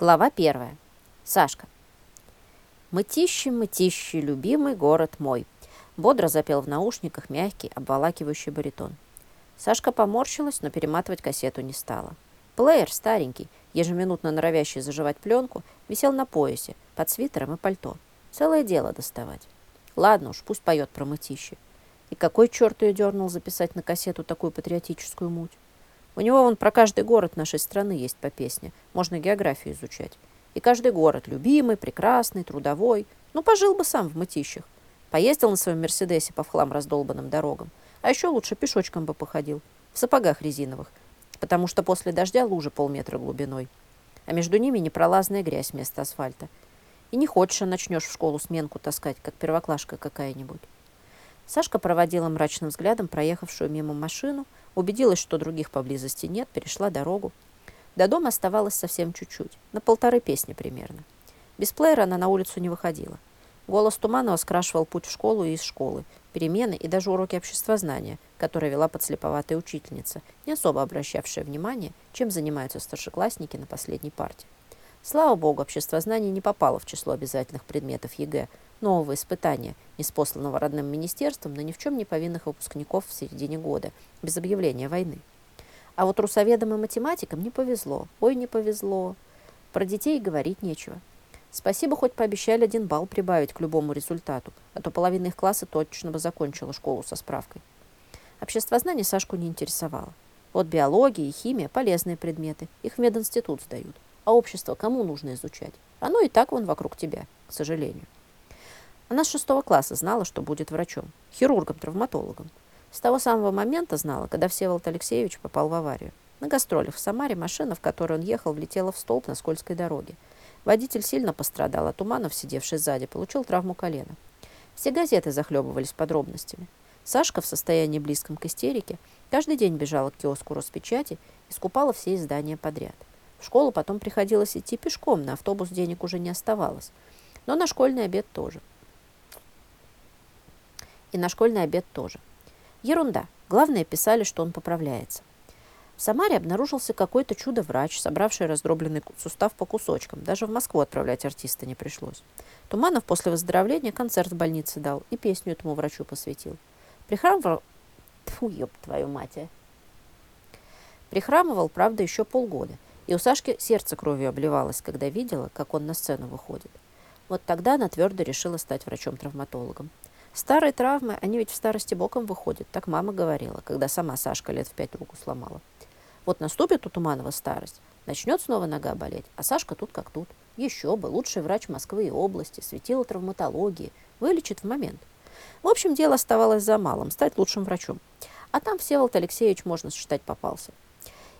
Глава первая. Сашка. «Мытищи, мытищи, любимый город мой», — бодро запел в наушниках мягкий, обволакивающий баритон. Сашка поморщилась, но перематывать кассету не стала. Плеер, старенький, ежеминутно норовящий заживать пленку, висел на поясе, под свитером и пальто. Целое дело доставать. Ладно уж, пусть поет про мытищи. И какой черт ее дернул записать на кассету такую патриотическую муть? У него вон про каждый город нашей страны есть по песне. Можно географию изучать. И каждый город любимый, прекрасный, трудовой. Ну, пожил бы сам в мытищах. Поездил на своем Мерседесе по вхлам раздолбанным дорогам. А еще лучше пешочком бы походил. В сапогах резиновых. Потому что после дождя лужи полметра глубиной. А между ними непролазная грязь вместо асфальта. И не хочешь, а начнешь в школу сменку таскать, как первоклашка какая-нибудь. Сашка проводила мрачным взглядом проехавшую мимо машину, убедилась, что других поблизости нет, перешла дорогу. До дома оставалось совсем чуть-чуть, на полторы песни примерно. Без плеера она на улицу не выходила. Голос Туманова скрашивал путь в школу и из школы, перемены и даже уроки обществознания, которые вела подслеповатая учительница, не особо обращавшая внимание, чем занимаются старшеклассники на последней парте. Слава богу, обществознание не попало в число обязательных предметов ЕГЭ, нового испытания, неспосланного родным министерством на ни в чем не повинных выпускников в середине года, без объявления войны. А вот русоведам и математикам не повезло. Ой, не повезло. Про детей говорить нечего. Спасибо, хоть пообещали один балл прибавить к любому результату, а то половина их класса точно бы закончила школу со справкой. Обществознание Сашку не интересовало. Вот биология и химия – полезные предметы. Их в мединститут сдают. А общество кому нужно изучать? Оно и так вон вокруг тебя, к сожалению. Она с шестого класса знала, что будет врачом, хирургом-травматологом. С того самого момента знала, когда Всеволод Алексеевич попал в аварию. На гастролях в Самаре машина, в которой он ехал, влетела в столб на скользкой дороге. Водитель сильно пострадал, а Туманов, сидевший сзади, получил травму колена. Все газеты захлебывались подробностями. Сашка в состоянии близком к истерике каждый день бежала к киоску Роспечати и скупала все издания подряд. В школу потом приходилось идти пешком, на автобус денег уже не оставалось. Но на школьный обед тоже. И на школьный обед тоже. Ерунда. Главное, писали, что он поправляется. В Самаре обнаружился какой-то чудо-врач, собравший раздробленный сустав по кусочкам. Даже в Москву отправлять артиста не пришлось. Туманов после выздоровления концерт в больнице дал и песню этому врачу посвятил. Прихрамывал... Тьфу, ёб твою мать, а. Прихрамывал, правда, еще полгода. И у Сашки сердце кровью обливалось, когда видела, как он на сцену выходит. Вот тогда она твердо решила стать врачом-травматологом. Старые травмы, они ведь в старости боком выходят, так мама говорила, когда сама Сашка лет в пять руку сломала. Вот наступит у Туманова старость, начнет снова нога болеть, а Сашка тут как тут. Еще бы, лучший врач Москвы и области, светила травматологии, вылечит в момент. В общем, дело оставалось за малым, стать лучшим врачом. А там Всеволод Алексеевич, можно считать, попался.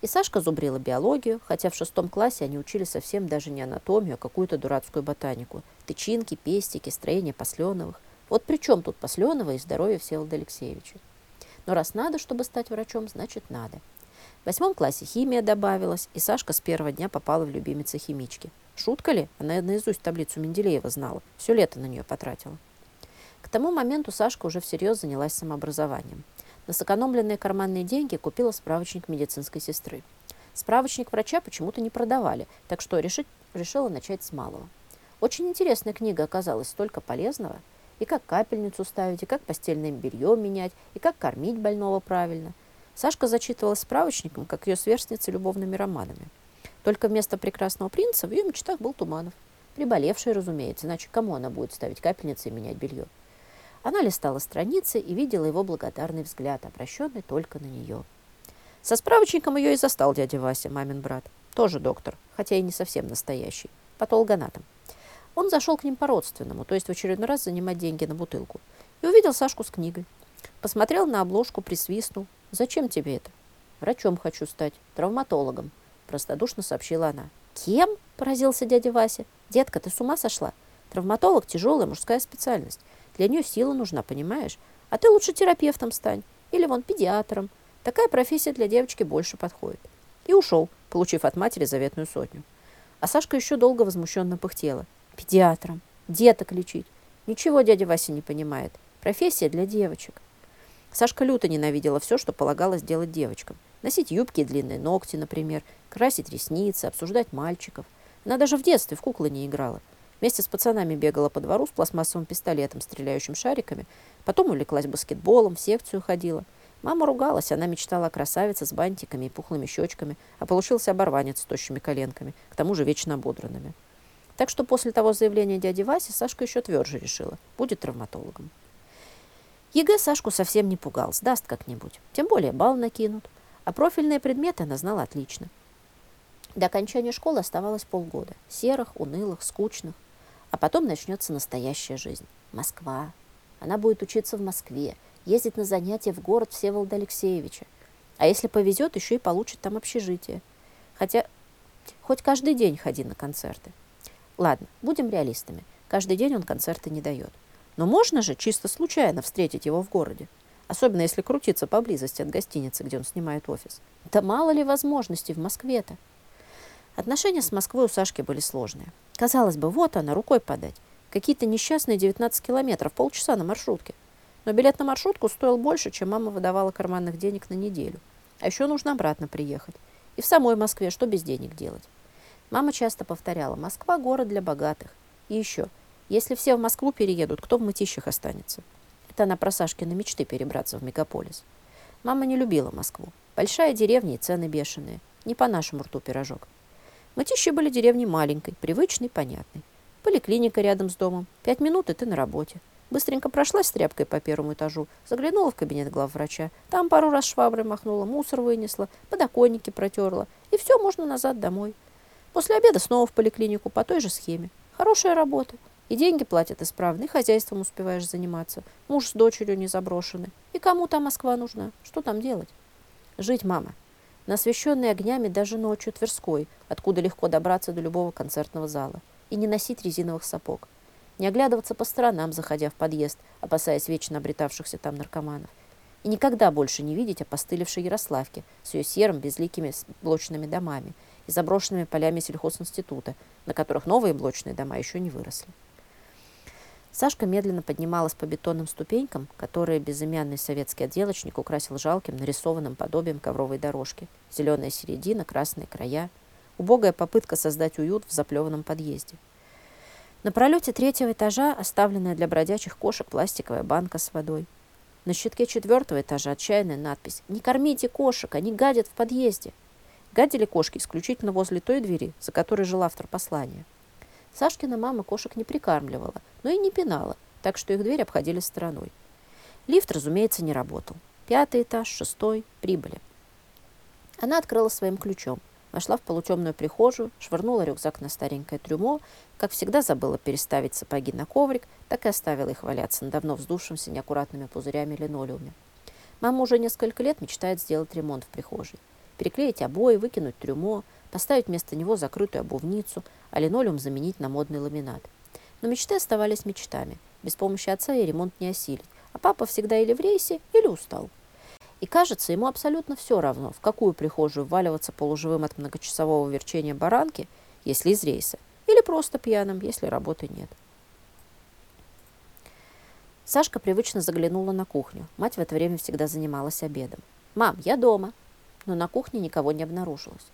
И Сашка зубрила биологию, хотя в шестом классе они учили совсем даже не анатомию, а какую-то дурацкую ботанику. Тычинки, пестики, строение посленовых – вот при чем тут Посленова и здоровье Всеволода Алексеевича? Но раз надо, чтобы стать врачом, значит надо. В восьмом классе химия добавилась, и Сашка с первого дня попала в любимицы химички. Шутка ли? Она наизусть таблицу Менделеева знала. Все лето на нее потратила. К тому моменту Сашка уже всерьез занялась самообразованием. На сэкономленные карманные деньги купила справочник медицинской сестры. Справочник врача почему-то не продавали, так что решить, решила начать с малого. Очень интересная книга оказалась, столько полезного – и как капельницу ставить, и как постельное белье менять, и как кормить больного правильно. Сашка зачитывалась справочником, как ее сверстница любовными романами. Только вместо прекрасного принца в ее мечтах был Туманов. Приболевший, разумеется, иначе кому она будет ставить капельницы и менять белье? Она листала страницы и видела его благодарный взгляд, обращенный только на нее. Со справочником ее и застал дядя Вася, мамин брат. Тоже доктор, хотя и не совсем настоящий, патологоанатом. Он зашел к ним по-родственному, то есть в очередной раз занимать деньги на бутылку. И увидел Сашку с книгой. Посмотрел на обложку, присвистнул. «Зачем тебе это?» «Врачом хочу стать, травматологом», – простодушно сообщила она. «Кем?» – поразился дядя Вася. «Детка, ты с ума сошла? Травматолог – тяжелая мужская специальность. Для нее сила нужна, понимаешь? А ты лучше терапевтом стань. Или вон педиатром. Такая профессия для девочки больше подходит». И ушел, получив от матери заветную сотню. А Сашка еще долго возмущенно пыхтела. Педиатром. Деток лечить. Ничего дядя Вася не понимает. Профессия для девочек. Сашка люто ненавидела все, что полагалось делать девочкам. Носить юбки и длинные ногти, например, красить ресницы, обсуждать мальчиков. Она даже в детстве в куклы не играла. Вместе с пацанами бегала по двору с пластмассовым пистолетом, стреляющим шариками. Потом увлеклась баскетболом, в секцию ходила. Мама ругалась, она мечтала о красавице с бантиками и пухлыми щечками, а получился оборванец с тощими коленками, к тому же вечно ободранными. Так что после того заявления дяди Васи Сашка еще тверже решила – будет травматологом. ЕГЭ Сашку совсем не пугал, сдаст как-нибудь. Тем более балл накинут. А профильные предметы она знала отлично. До окончания школы оставалось полгода. Серых, унылых, скучных. А потом начнется настоящая жизнь. Москва. Она будет учиться в Москве, ездить на занятия в город Всеволода Алексеевича. А если повезет, еще и получит там общежитие. Тогда хоть каждый день ходи на концерты. Ладно, будем реалистами. Каждый день он концерты не дает. Но можно же чисто случайно встретить его в городе. Особенно если крутиться поблизости от гостиницы, где он снимает офис. Да мало ли возможностей в Москве-то. Отношения с Москвой у Сашки были сложные. Казалось бы, вот она, рукой подать. Какие-то несчастные 19 километров, полчаса на маршрутке. Но билет на маршрутку стоил больше, чем мама выдавала карманных денег на неделю. А еще нужно обратно приехать. И в самой Москве что без денег делать? Мама часто повторяла, Москва – город для богатых. И еще, если все в Москву переедут, кто в мытищах останется? Это она про Сашкины мечты перебраться в мегаполис. Мама не любила Москву. Большая деревня и цены бешеные. Не по нашему рту пирожок. Мытищи были деревней маленькой, привычной, понятной. Поликлиника рядом с домом. Пять минут, и ты на работе. Быстренько прошлась с тряпкой по первому этажу, заглянула в кабинет главврача. Там пару раз шваброй махнула, мусор вынесла, подоконники протерла. И все, можно назад домой. После обеда снова в поликлинику по той же схеме. Хорошая работа. И деньги платят исправно, и хозяйством успеваешь заниматься. Муж с дочерью не заброшены. И кому там Москва нужна? Что там делать? Жить, мама на освещенной огнями даже ночью Тверской, откуда легко добраться до любого концертного зала, и не носить резиновых сапог, не оглядываться по сторонам, заходя в подъезд, опасаясь вечно обретавшихся там наркоманов, и никогда больше не видеть опостылевшей Ярославки с ее серым безликими блочными домами и заброшенными полями сельхозинститута, на которых новые блочные дома еще не выросли. Сашка медленно поднималась по бетонным ступенькам, которые безымянный советский отделочник украсил жалким нарисованным подобием ковровой дорожки. Зеленая середина, красные края. Убогая попытка создать уют в заплеванном подъезде. На пролете третьего этажа оставленная для бродячих кошек пластиковая банка с водой. На щитке четвертого этажа отчаянная надпись «Не кормите кошек, они гадят в подъезде». Гадили кошки исключительно возле той двери, за которой жил автор послания. Сашкина мама кошек не прикармливала, но и не пинала, так что их дверь обходили стороной. Лифт, разумеется, не работал. Пятый этаж, шестой, прибыли. Она открыла своим ключом, вошла в полутемную прихожую, швырнула рюкзак на старенькое трюмо, как всегда забыла переставить сапоги на коврик, так и оставила их валяться на давно вздувшемся неаккуратными пузырями линолеуме. Мама уже несколько лет мечтает сделать ремонт в прихожей. Переклеить обои, выкинуть трюмо, поставить вместо него закрытую обувницу, а линолеум заменить на модный ламинат. Но мечты оставались мечтами. Без помощи отца и ремонт не осилить. А папа всегда или в рейсе, или устал. И кажется, ему абсолютно все равно, в какую прихожую вваливаться полуживым от многочасового верчения баранки, если из рейса, или просто пьяным, если работы нет. Сашка привычно заглянула на кухню. Мать в это время всегда занималась обедом. «Мам, я дома!» Но на кухне никого не обнаружилось.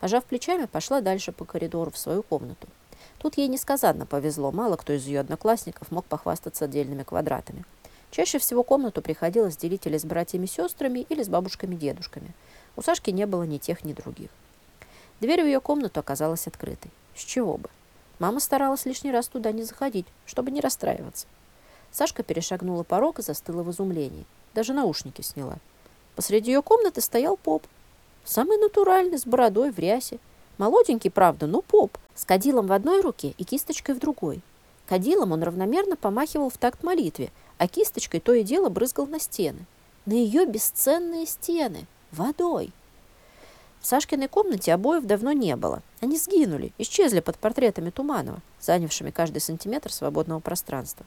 Пожав плечами, пошла дальше по коридору в свою комнату. Тут ей несказанно повезло, мало кто из ее одноклассников мог похвастаться отдельными квадратами. Чаще всего комнату приходилось делить или с братьями-сестрами, или с бабушками-дедушками. У Сашки не было ни тех, ни других. Дверь в ее комнату оказалась открытой. С чего бы? Мама старалась лишний раз туда не заходить, чтобы не расстраиваться. Сашка перешагнула порог и застыла в изумлении. Даже наушники сняла. Посреди ее комнаты стоял поп, Самый натуральный, с бородой, в рясе. Молоденький, правда, но поп. С кадилом в одной руке и кисточкой в другой. Кадилом он равномерно помахивал в такт молитве, а кисточкой то и дело брызгал на стены. На ее бесценные стены. Водой. В Сашкиной комнате обоев давно не было. Они сгинули, исчезли под портретами Туманова, занявшими каждый сантиметр свободного пространства.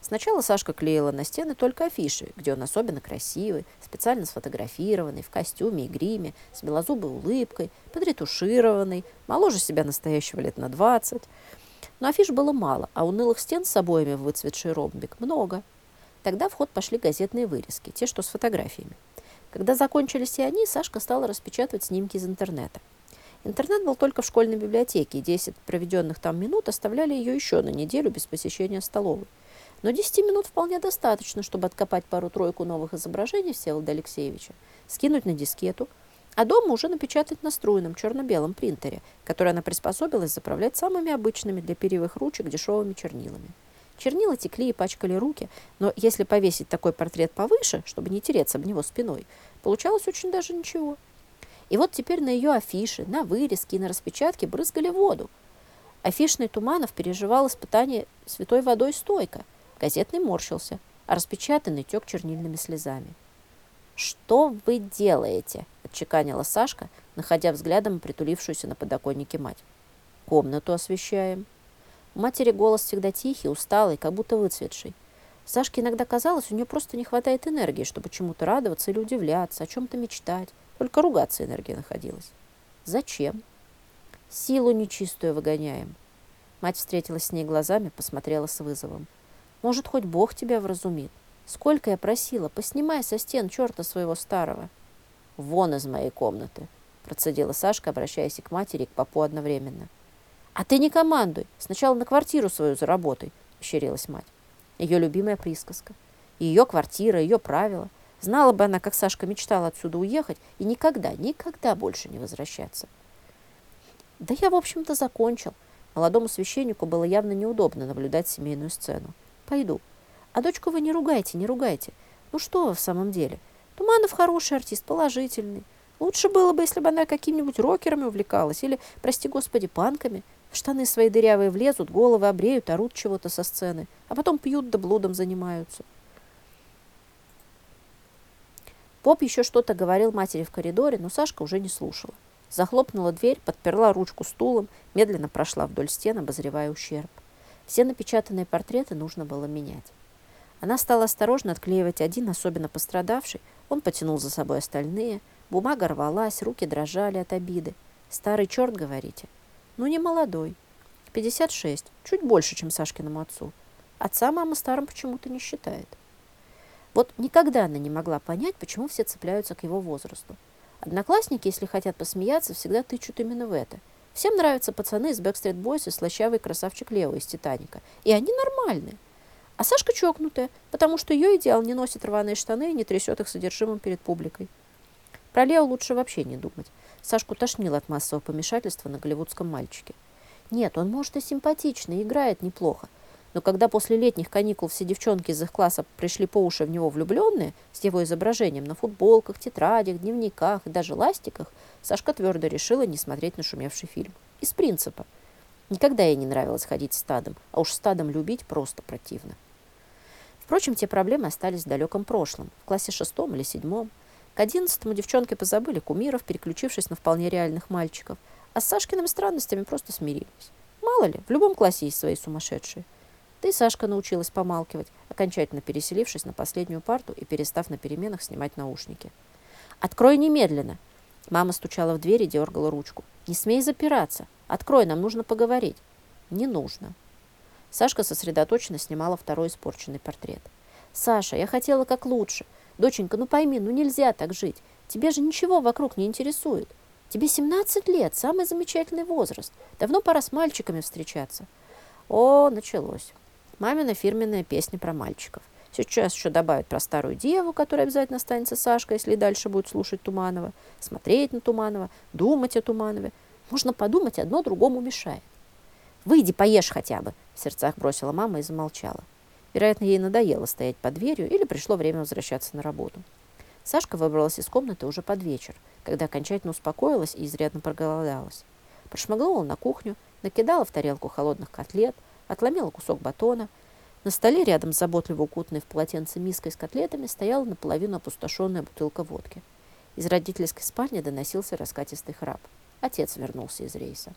Сначала Сашка клеила на стены только афиши, где он особенно красивый, специально сфотографированный, в костюме и гриме, с белозубой улыбкой, подретушированный, моложе себя настоящего лет на 20. Но афиш было мало, а унылых стен с обоями в выцветший ромбик много. Тогда в ход пошли газетные вырезки, те, что с фотографиями. Когда закончились и они, Сашка стала распечатывать снимки из интернета. Интернет был только в школьной библиотеке, и 10 проведенных там минут оставляли ее еще на неделю без посещения столовой. Но 10 минут вполне достаточно, чтобы откопать пару-тройку новых изображений Всеволода Алексеевича, скинуть на дискету, а дома уже напечатать на струйном черно-белом принтере, который она приспособилась заправлять самыми обычными для перьевых ручек дешевыми чернилами. Чернила текли и пачкали руки, но если повесить такой портрет повыше, чтобы не тереться об него спиной, получалось очень даже ничего. И вот теперь на ее афиши, на вырезки и на распечатке брызгали воду. Афишный Туманов переживал испытание святой водой стойко. Газетный морщился, а распечатанный тек чернильными слезами. «Что вы делаете?» – отчеканила Сашка, находя взглядом притулившуюся на подоконнике мать. «Комнату освещаем». У матери голос всегда тихий, усталый, как будто выцветший. Сашке иногда казалось, у нее просто не хватает энергии, чтобы чему-то радоваться или удивляться, о чем-то мечтать. Только ругаться энергия находилась. Зачем? Силу нечистую выгоняем. Мать встретилась с ней глазами, посмотрела с вызовом. Может, хоть Бог тебя вразумит. Сколько я просила, поснимай со стен черта своего старого. Вон из моей комнаты, процедила Сашка, обращаясь и к матери, и к папу одновременно. А ты не командуй, сначала на квартиру свою заработай, ощерилась мать. Ее любимая присказка. Ее квартира, ее правила. Знала бы она, как Сашка мечтала отсюда уехать и никогда, никогда больше не возвращаться. Да я, в общем-то, закончил. Молодому священнику было явно неудобно наблюдать семейную сцену. Пойду. А дочку вы не ругайте, не ругайте. Ну что вы в самом деле? Туманов хороший артист, положительный. Лучше было бы, если бы она какими-нибудь рокерами увлекалась или, прости господи, панками. В штаны свои дырявые влезут, головы обреют, орут чего-то со сцены, а потом пьют да блудом занимаются. Поп еще что-то говорил матери в коридоре, но Сашка уже не слушала. Захлопнула дверь, подперла ручку стулом, медленно прошла вдоль стен, обозревая ущерб. Все напечатанные портреты нужно было менять. Она стала осторожно отклеивать один, особенно пострадавший. Он потянул за собой остальные. Бумага рвалась, руки дрожали от обиды. «Старый черт, говорите?» «Ну, не молодой. 56. Чуть больше, чем Сашкиному отцу. Отца мама старым почему-то не считает». Вот никогда она не могла понять, почему все цепляются к его возрасту. Одноклассники, если хотят посмеяться, всегда тычут именно в это. Всем нравятся пацаны из Backstreet Boys и слащавый красавчик Лео из «Титаника». И они нормальные. А Сашка чокнутая, потому что ее идеал не носит рваные штаны и не трясет их содержимым перед публикой. Про Лео лучше вообще не думать. Сашку тошнило от массового помешательства на голливудском мальчике. Нет, он, может, и симпатичный, играет неплохо. Но когда после летних каникул все девчонки из их класса пришли по уши в него влюбленные, с его изображением на футболках, тетрадях, дневниках и даже ластиках, Сашка твердо решила не смотреть на шумевший фильм. Из принципа. Никогда ей не нравилось ходить стадом, а уж стадом любить просто противно. Впрочем, те проблемы остались в далеком прошлом, в классе шестом или седьмом. К одиннадцатому девчонки позабыли кумиров, переключившись на вполне реальных мальчиков, а с Сашкиными странностями просто смирились. Мало ли, в любом классе есть свои сумасшедшие. Да и Сашка научилась помалкивать, окончательно переселившись на последнюю парту и перестав на переменах снимать наушники. «Открой немедленно!» Мама стучала в дверь и дергала ручку. «Не смей запираться! Открой, нам нужно поговорить!» «Не нужно!» Сашка сосредоточенно снимала второй испорченный портрет. «Саша, я хотела как лучше. Доченька, ну пойми, ну нельзя так жить. Тебе же ничего вокруг не интересует. Тебе 17 лет, самый замечательный возраст. Давно пора с мальчиками встречаться». О, началось. Мамина фирменная песня про мальчиков. Сейчас еще добавят про старую деву, которая обязательно останется Сашка, если дальше будет слушать Туманова, смотреть на Туманова, думать о Туманове. Можно подумать, одно другому мешает. «Выйди, поешь хотя бы», – в сердцах бросила мама и замолчала. Вероятно, ей надоело стоять под дверью или пришло время возвращаться на работу. Сашка выбралась из комнаты уже под вечер, когда окончательно успокоилась и изрядно проголодалась. Прошмыгнула на кухню, накидала в тарелку холодных котлет – отломила кусок батона. На столе рядом с заботливо укутанной в полотенце миской с котлетами стояла наполовину опустошенная бутылка водки. Из родительской спальни доносился раскатистый храп. Отец вернулся из рейса.